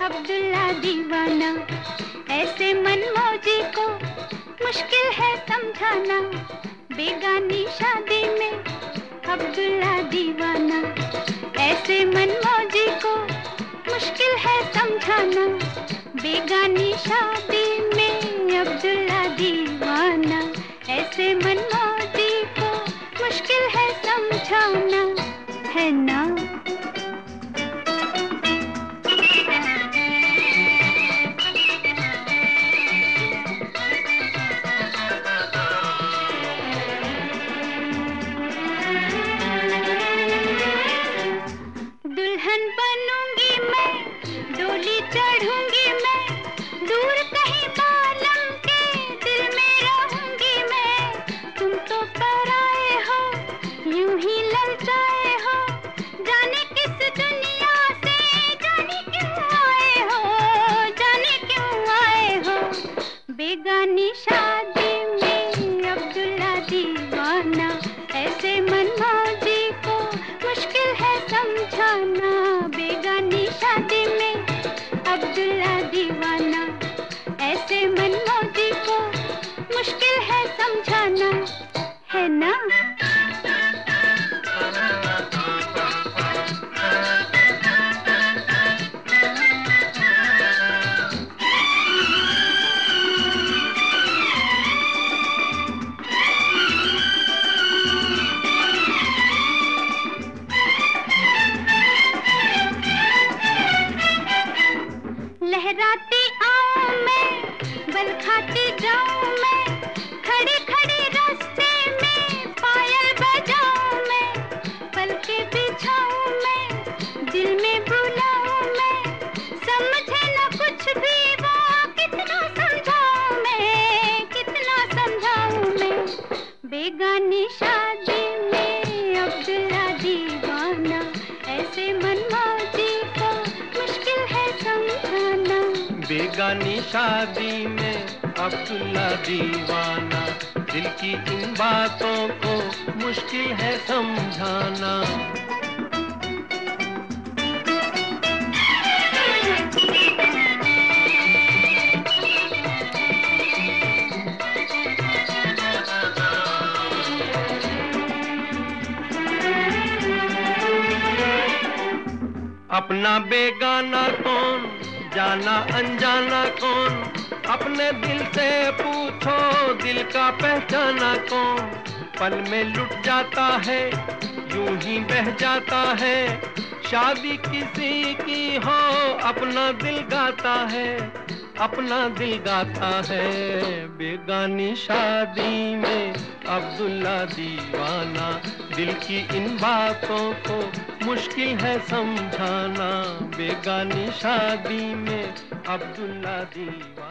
अब्दुल्ला दीवाना? ऐसे मनमौजी को मुश्किल है समझाना। बेगानी शादी में अब्दुल्ला दीवाना? ऐसे मनमौजी को मुश्किल है समझाना। बेगानी शादी में अब्दुल्ला दीवाना। ऐसे मनमौजी को मुश्किल है समझाना। है ना? बेगानी शादी में अब्दुल्ला दीवाना। ऐसे मनमौजी को मुश्किल है समझाना। बेगानी शादी में अब्दुल्ला दीवाना। ऐसे मनमौजी को मुश्किल है समझाना। है ना? बेगानी शादी में अपना दीवाना। दिल की इन बातों को मुश्किल है समझाना। अपना बेगाना कौन, जाना अनजाना कौन? अपने दिल से पूछो, दिल का पहचाना कौन? पल में लुट जाता है, यूँ ही बह जाता है। शादी किसी की हो, अपना दिल गाता है, अपना दिल गाता है। बेगानी शादी में अब्दुल्ला दीवाना, दिल की इन बातों को मुश्किल है समझाना। बेगानी शादी में अब्दुल्ला दीवाना